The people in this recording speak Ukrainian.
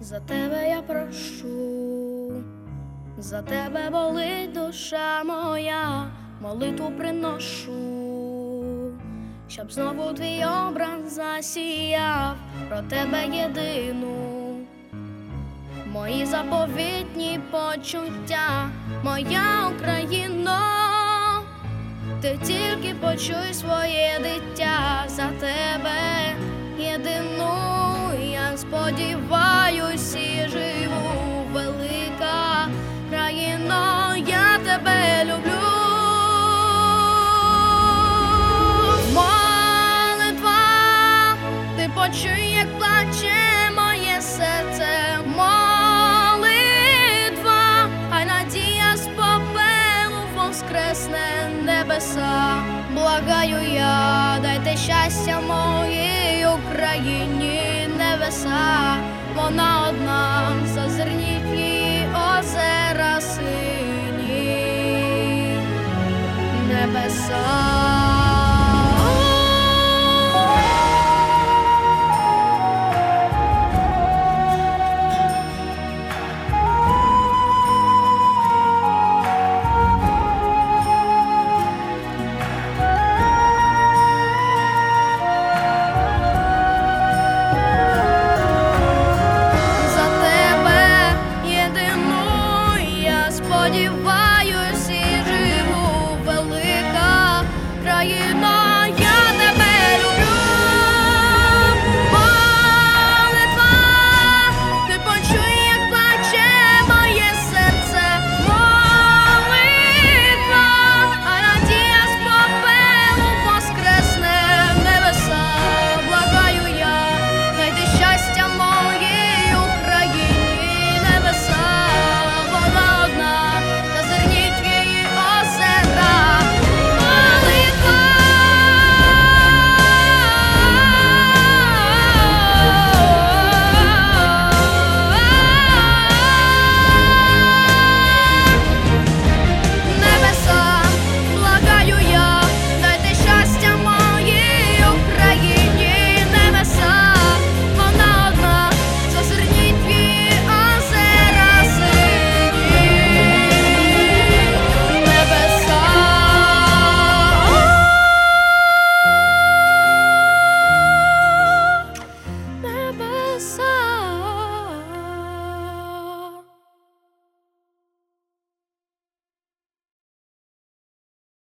За тебе я прошу, за тебе болить душа моя, молитву приношу, щоб знову твій образ засіяв про тебе єдину. Мої заповітні почуття, моя Україно, ти тільки почуй своє дитя за тебе єдину. Я сподіваюсь воскресне небеса. Благаю я, дайте щастя моїй Україні небеса, вона одна you mine?